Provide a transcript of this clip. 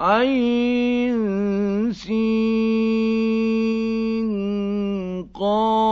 عين سين قاف.